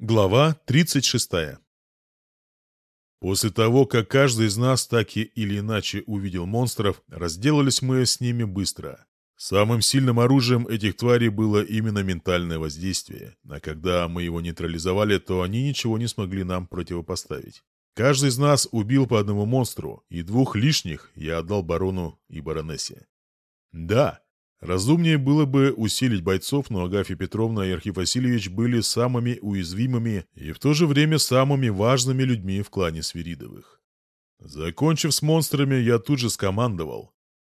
Глава 36. После того, как каждый из нас так или иначе увидел монстров, разделались мы с ними быстро. Самым сильным оружием этих тварей было именно ментальное воздействие, а когда мы его нейтрализовали, то они ничего не смогли нам противопоставить. Каждый из нас убил по одному монстру, и двух лишних я отдал барону и баронессе. Да, Разумнее было бы усилить бойцов, но Агафья Петровна и Архив Васильевич были самыми уязвимыми и в то же время самыми важными людьми в клане Свиридовых. Закончив с монстрами, я тут же скомандовал.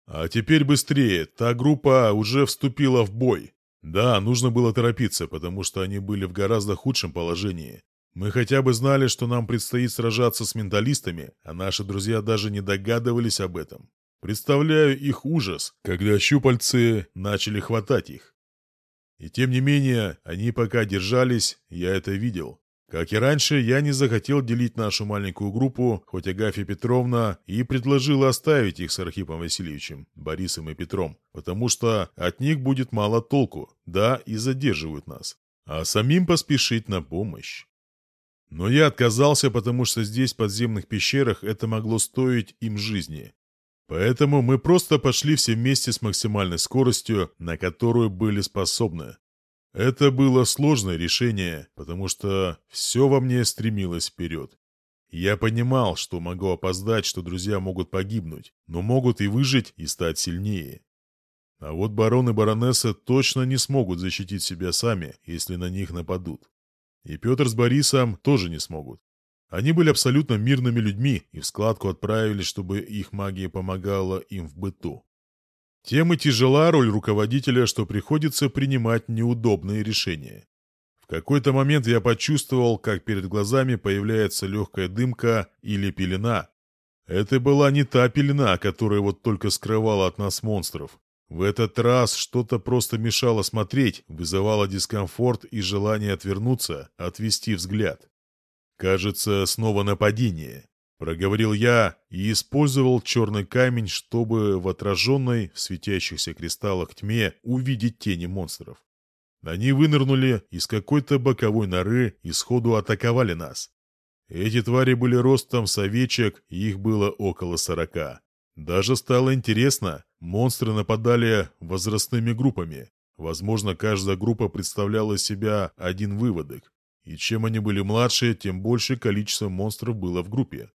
«А теперь быстрее, та группа уже вступила в бой. Да, нужно было торопиться, потому что они были в гораздо худшем положении. Мы хотя бы знали, что нам предстоит сражаться с менталистами, а наши друзья даже не догадывались об этом. Представляю их ужас, когда щупальцы начали хватать их. И тем не менее, они пока держались, я это видел. Как и раньше, я не захотел делить нашу маленькую группу, хоть Агафья Петровна и предложила оставить их с Архипом Васильевичем, Борисом и Петром, потому что от них будет мало толку, да и задерживают нас. А самим поспешить на помощь. Но я отказался, потому что здесь, в подземных пещерах, это могло стоить им жизни. Поэтому мы просто пошли все вместе с максимальной скоростью, на которую были способны. Это было сложное решение, потому что все во мне стремилось вперед. Я понимал, что могу опоздать, что друзья могут погибнуть, но могут и выжить, и стать сильнее. А вот барон и баронесса точно не смогут защитить себя сами, если на них нападут. И Петр с Борисом тоже не смогут. Они были абсолютно мирными людьми и в складку отправились, чтобы их магия помогала им в быту. Тем и тяжела роль руководителя, что приходится принимать неудобные решения. В какой-то момент я почувствовал, как перед глазами появляется легкая дымка или пелена. Это была не та пелена, которая вот только скрывала от нас монстров. В этот раз что-то просто мешало смотреть, вызывало дискомфорт и желание отвернуться, отвести взгляд. «Кажется, снова нападение», — проговорил я и использовал черный камень, чтобы в отраженной в светящихся кристаллах тьме увидеть тени монстров. Они вынырнули из какой-то боковой норы и сходу атаковали нас. Эти твари были ростом с овечек, их было около сорока. Даже стало интересно, монстры нападали возрастными группами. Возможно, каждая группа представляла себя один выводок. И чем они были младше, тем больше количество монстров было в группе.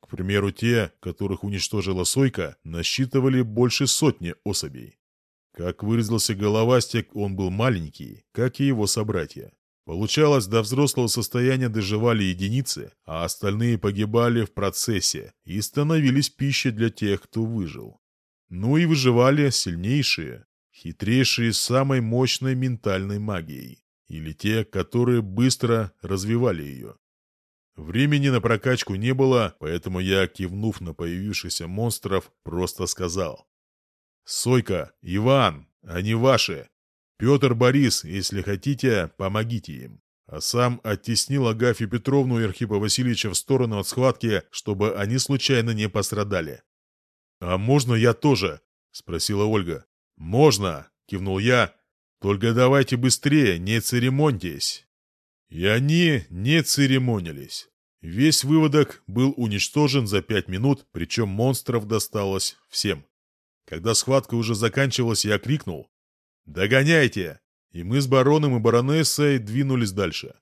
К примеру, те, которых уничтожила Сойка, насчитывали больше сотни особей. Как выразился Головастик, он был маленький, как и его собратья. Получалось, до взрослого состояния доживали единицы, а остальные погибали в процессе и становились пищей для тех, кто выжил. Ну и выживали сильнейшие, хитрейшие с самой мощной ментальной магией или те, которые быстро развивали ее. Времени на прокачку не было, поэтому я, кивнув на появившихся монстров, просто сказал. «Сойка, Иван, они ваши. Петр, Борис, если хотите, помогите им». А сам оттеснил Агафью Петровну и Архипа Васильевича в сторону от схватки, чтобы они случайно не пострадали. «А можно я тоже?» — спросила Ольга. «Можно!» — кивнул я только давайте быстрее, не церемоньтесь!» И они не церемонились. Весь выводок был уничтожен за пять минут, причем монстров досталось всем. Когда схватка уже заканчивалась, я крикнул «Догоняйте!» И мы с бароном и баронессой двинулись дальше.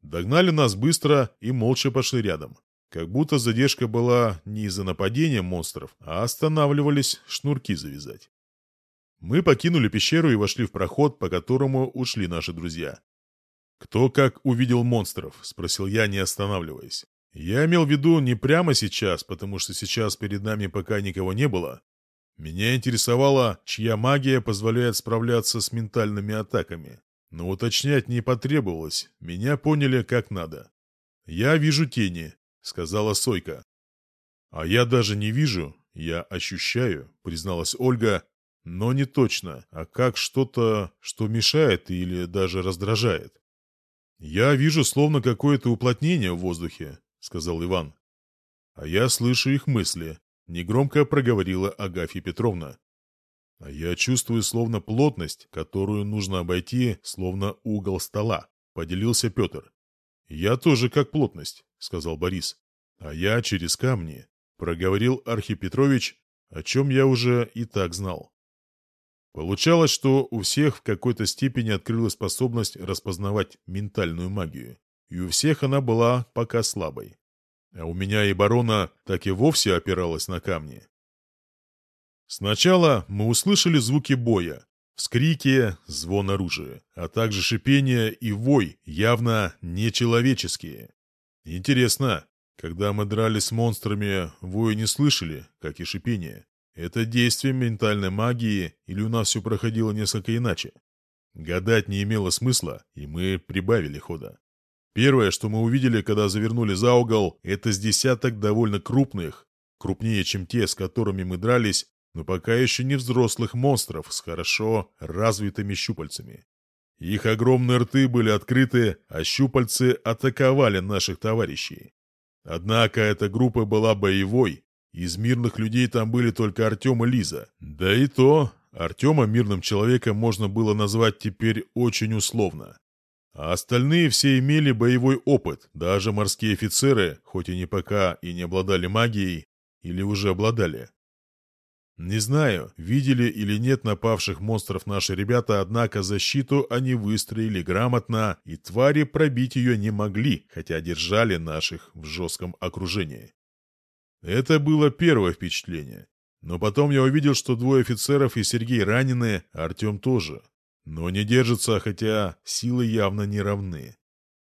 Догнали нас быстро и молча пошли рядом. Как будто задержка была не из-за нападения монстров, а останавливались шнурки завязать. Мы покинули пещеру и вошли в проход, по которому ушли наши друзья. «Кто как увидел монстров?» — спросил я, не останавливаясь. Я имел в виду не прямо сейчас, потому что сейчас перед нами пока никого не было. Меня интересовало, чья магия позволяет справляться с ментальными атаками. Но уточнять не потребовалось, меня поняли как надо. «Я вижу тени», — сказала Сойка. «А я даже не вижу, я ощущаю», — призналась Ольга, но не точно, а как что-то, что мешает или даже раздражает. «Я вижу словно какое-то уплотнение в воздухе», — сказал Иван. «А я слышу их мысли», — негромко проговорила Агафья Петровна. «А я чувствую словно плотность, которую нужно обойти, словно угол стола», — поделился Петр. «Я тоже как плотность», — сказал Борис. «А я через камни», — проговорил Архипетрович, о чем я уже и так знал. Получалось, что у всех в какой-то степени открылась способность распознавать ментальную магию, и у всех она была пока слабой. А у меня и барона так и вовсе опиралась на камни. Сначала мы услышали звуки боя, вскрики, звон оружия, а также шипение и вой, явно нечеловеческие. Интересно, когда мы дрались с монстрами, вои не слышали, как и шипение. Это действие ментальной магии, или у нас все проходило несколько иначе? Гадать не имело смысла, и мы прибавили хода. Первое, что мы увидели, когда завернули за угол, это с десяток довольно крупных, крупнее, чем те, с которыми мы дрались, но пока еще не взрослых монстров с хорошо развитыми щупальцами. Их огромные рты были открыты, а щупальцы атаковали наших товарищей. Однако эта группа была боевой, из мирных людей там были только Артем и Лиза. Да и то, Артема мирным человеком можно было назвать теперь очень условно. А остальные все имели боевой опыт, даже морские офицеры, хоть и не пока и не обладали магией, или уже обладали. Не знаю, видели или нет напавших монстров наши ребята, однако защиту они выстроили грамотно, и твари пробить ее не могли, хотя держали наших в жестком окружении. Это было первое впечатление. Но потом я увидел, что двое офицеров и Сергей раненые, а Артем тоже. Но не держится, хотя силы явно не равны.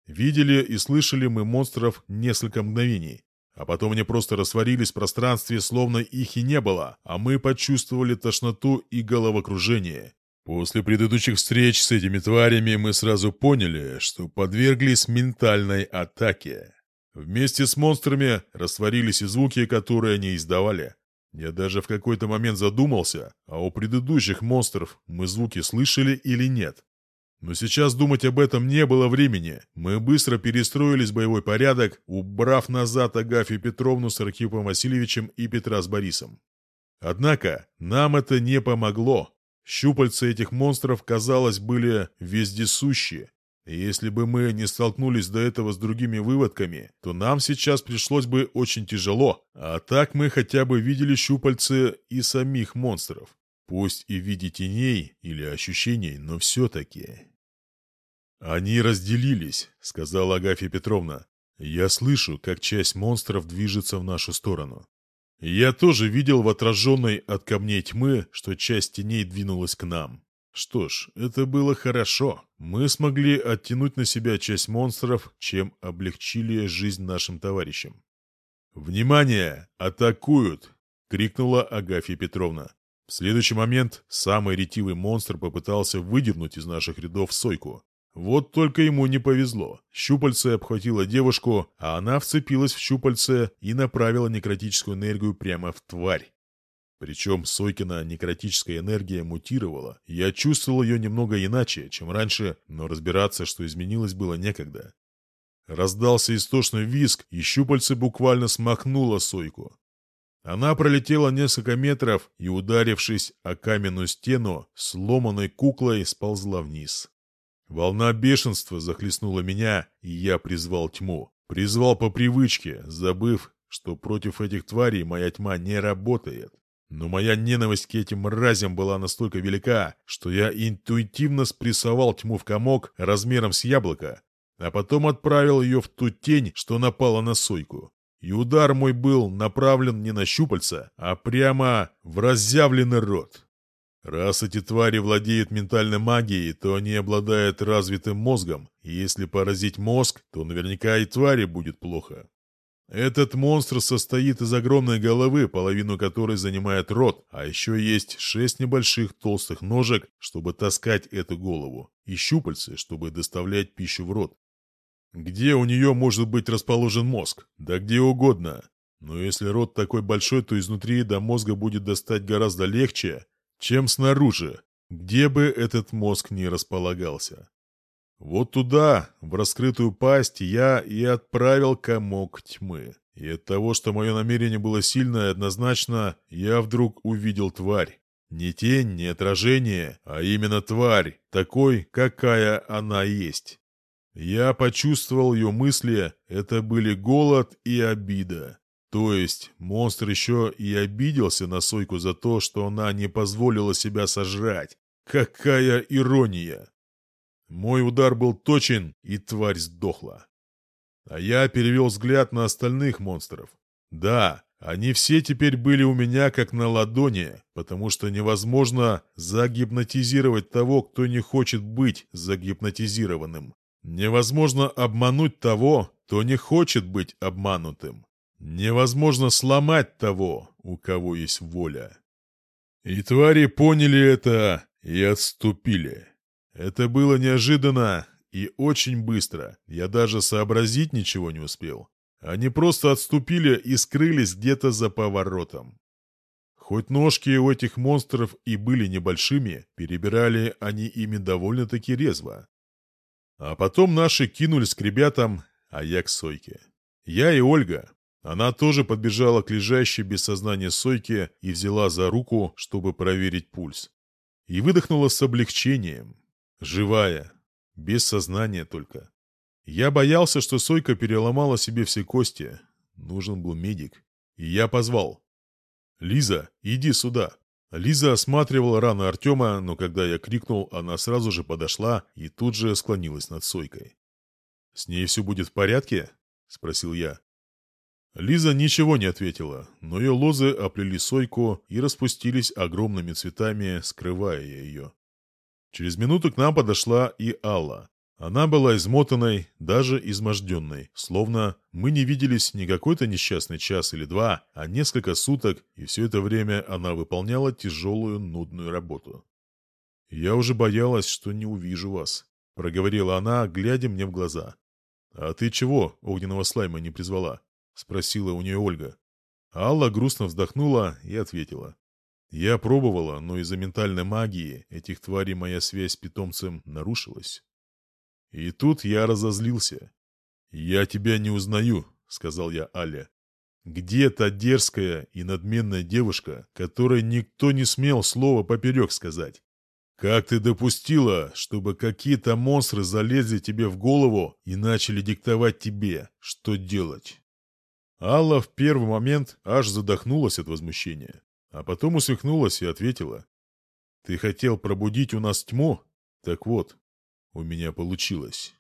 Видели и слышали мы монстров несколько мгновений. А потом они просто растворились в пространстве, словно их и не было, а мы почувствовали тошноту и головокружение. После предыдущих встреч с этими тварями мы сразу поняли, что подверглись ментальной атаке. Вместе с монстрами растворились и звуки, которые они издавали. Я даже в какой-то момент задумался, а у предыдущих монстров мы звуки слышали или нет. Но сейчас думать об этом не было времени. Мы быстро перестроились в боевой порядок, убрав назад Агафью Петровну с Архипом Васильевичем и Петра с Борисом. Однако нам это не помогло. Щупальца этих монстров, казалось, были вездесущие. Если бы мы не столкнулись до этого с другими выводками, то нам сейчас пришлось бы очень тяжело, а так мы хотя бы видели щупальцы и самих монстров. Пусть и в виде теней или ощущений, но все-таки. «Они разделились», — сказала Агафья Петровна. «Я слышу, как часть монстров движется в нашу сторону. Я тоже видел в отраженной от камней тьмы, что часть теней двинулась к нам. Что ж, это было хорошо. Мы смогли оттянуть на себя часть монстров, чем облегчили жизнь нашим товарищам. «Внимание! Атакуют!» — крикнула Агафья Петровна. В следующий момент самый ретивый монстр попытался выдернуть из наших рядов сойку. Вот только ему не повезло. Щупальце обхватило девушку, а она вцепилась в щупальце и направила некротическую энергию прямо в тварь. Причем Сойкина некротическая энергия мутировала, я чувствовал ее немного иначе, чем раньше, но разбираться, что изменилось, было некогда. Раздался истошный визг, и щупальце буквально смахнуло Сойку. Она пролетела несколько метров и, ударившись о каменную стену, сломанной куклой сползла вниз. Волна бешенства захлестнула меня, и я призвал тьму. Призвал по привычке, забыв, что против этих тварей моя тьма не работает. Но моя ненависть к этим мразям была настолько велика, что я интуитивно спрессовал тьму в комок размером с яблоко, а потом отправил ее в ту тень, что напала на сойку. И удар мой был направлен не на щупальца, а прямо в разъявленный рот. Раз эти твари владеют ментальной магией, то они обладают развитым мозгом, и если поразить мозг, то наверняка и твари будет плохо. Этот монстр состоит из огромной головы, половину которой занимает рот, а еще есть шесть небольших толстых ножек, чтобы таскать эту голову, и щупальцы, чтобы доставлять пищу в рот. Где у нее может быть расположен мозг? Да где угодно. Но если рот такой большой, то изнутри до мозга будет достать гораздо легче, чем снаружи, где бы этот мозг ни располагался. Вот туда, в раскрытую пасть, я и отправил комок тьмы. И от того, что мое намерение было сильное и однозначно, я вдруг увидел тварь. Не тень, не отражение, а именно тварь, такой, какая она есть. Я почувствовал ее мысли, это были голод и обида. То есть монстр еще и обиделся на Сойку за то, что она не позволила себя сожрать. Какая ирония! Мой удар был точен, и тварь сдохла. А я перевел взгляд на остальных монстров. Да, они все теперь были у меня как на ладони, потому что невозможно загипнотизировать того, кто не хочет быть загипнотизированным. Невозможно обмануть того, кто не хочет быть обманутым. Невозможно сломать того, у кого есть воля. И твари поняли это и отступили. Это было неожиданно и очень быстро. Я даже сообразить ничего не успел. Они просто отступили и скрылись где-то за поворотом. Хоть ножки у этих монстров и были небольшими, перебирали они ими довольно-таки резво. А потом наши кинулись к ребятам, а я к Сойке. Я и Ольга. Она тоже подбежала к лежащей без сознания Сойке и взяла за руку, чтобы проверить пульс. И выдохнула с облегчением. Живая. Без сознания только. Я боялся, что Сойка переломала себе все кости. Нужен был медик. И я позвал. «Лиза, иди сюда!» Лиза осматривала раны Артема, но когда я крикнул, она сразу же подошла и тут же склонилась над Сойкой. «С ней все будет в порядке?» – спросил я. Лиза ничего не ответила, но ее лозы оплели Сойку и распустились огромными цветами, скрывая ее. Через минуту к нам подошла и Алла. Она была измотанной, даже изможденной, словно мы не виделись не какой-то несчастный час или два, а несколько суток, и все это время она выполняла тяжелую, нудную работу. «Я уже боялась, что не увижу вас», — проговорила она, глядя мне в глаза. «А ты чего огненного слайма не призвала?» — спросила у нее Ольга. Алла грустно вздохнула и ответила. Я пробовала, но из-за ментальной магии этих тварей моя связь с питомцем нарушилась. И тут я разозлился. «Я тебя не узнаю», — сказал я Але. «Где та дерзкая и надменная девушка, которой никто не смел слово поперек сказать? Как ты допустила, чтобы какие-то монстры залезли тебе в голову и начали диктовать тебе, что делать?» Алла в первый момент аж задохнулась от возмущения а потом усмехнулась и ответила. «Ты хотел пробудить у нас тьму? Так вот, у меня получилось».